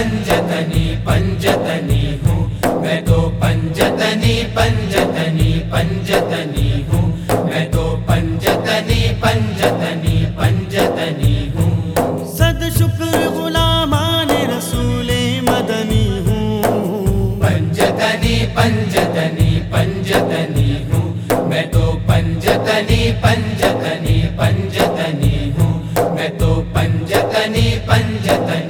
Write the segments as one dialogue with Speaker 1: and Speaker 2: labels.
Speaker 1: پنجتنی پنجتنی ہوں میں تو پنجتنی پنجتنی پنجتنی ہوں میں تو پنجتنی پنجتنی پنجتنی ہوں
Speaker 2: صد شکر غلامان رسول مدنی ہوں
Speaker 1: پنجتنی پنجتنی پنجتنی ہوں میں تو پنجتنی پنجتنی پنجتنی ہوں میں تو پنجتنی پنجتنی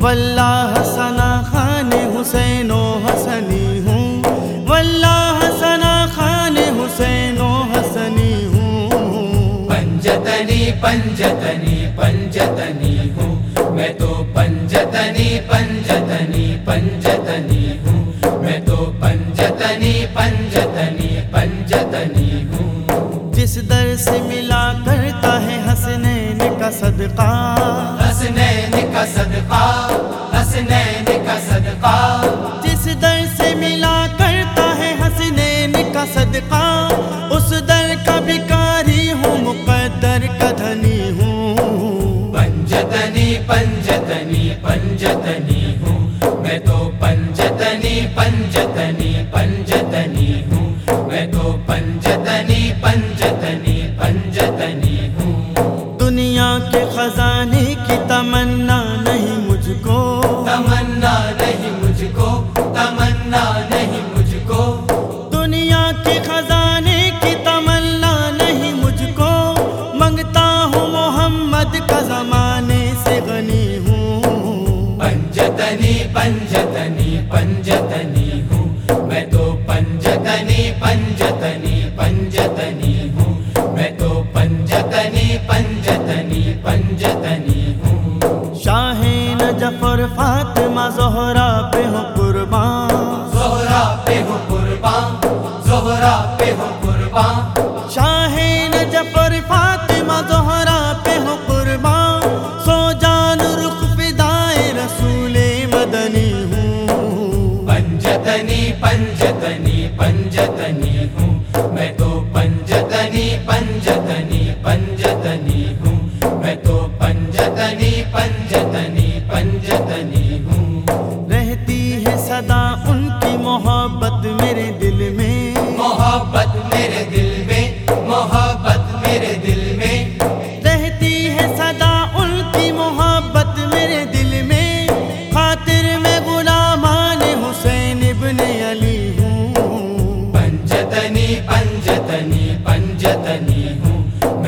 Speaker 2: واللہ حسنا خان حسین و حسنی ہوں۔ واللہ حسنا خان حسین و حسنی ہوں۔
Speaker 1: پنجتنی پنجتنی پنجتنی ہوں۔ میں تو پنجتنی پنجتنی پنجتنی ہوں۔ میں تو پنجتنی پنجتنی پنجتنی ہوں۔
Speaker 2: جس در سے ملا کرتا ہے حسنین کا صدقہ
Speaker 1: صدقہ۔
Speaker 2: جس در سے ملا کرتا ہے حسنین کا صدقہ۔ اس در کا بکاری ہوں مقدر کا دھنی ہوں۔
Speaker 1: پنجتنی پنجتنی پنجتنی ہوں۔ میں تو پنجتنی پنجتنی پنجتنی ہوں۔ میں تو پنجتنی پنجتنی پنجتنی ہوں۔
Speaker 2: دنیا کے خزانے کی تمنا
Speaker 1: نہیں مجھ کو۔
Speaker 2: دنیا کے خزانے کی تمنا نہیں مجھ کو۔ منگتا ہوں محمد کا زمانے سے غنی ہوں۔
Speaker 1: پنجتنی پنجتنی پنجتنی ہوں۔ میں تو پنجتنی پنجتنی پنجتنی ہوں۔ میں تو پنجتنی پنجتنی پنجتنی ہوں۔
Speaker 2: شاہین جفر فاطمہ زہرا پہ ہوں
Speaker 1: میں تو پنجتنی پنجتنی پنجتنی ہوں۔ میں تو پنجتنی پنجتنی پنجتنی ہوں۔
Speaker 2: رہتی ہے صدا ان کی محبت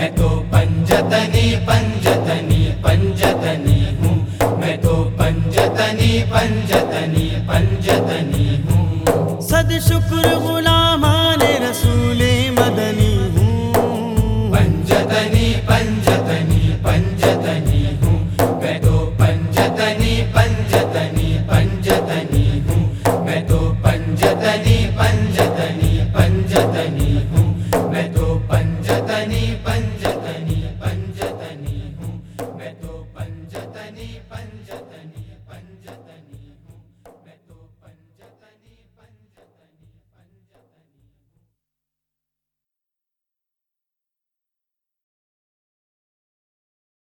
Speaker 1: میں تو پنجتنی پنجتنی پنجتنی ہوں۔ میں تو پنجتنی پنجتنی پنجتنی ہوں۔
Speaker 2: صد شکر غلامان رسول مدنی ہوں۔
Speaker 1: پنجتنی پنجتنی پنجتنی ہوں۔ میں تو پنجتنی پنجتنی پنجتنی ہوں۔ میں تو پنجتنی پنج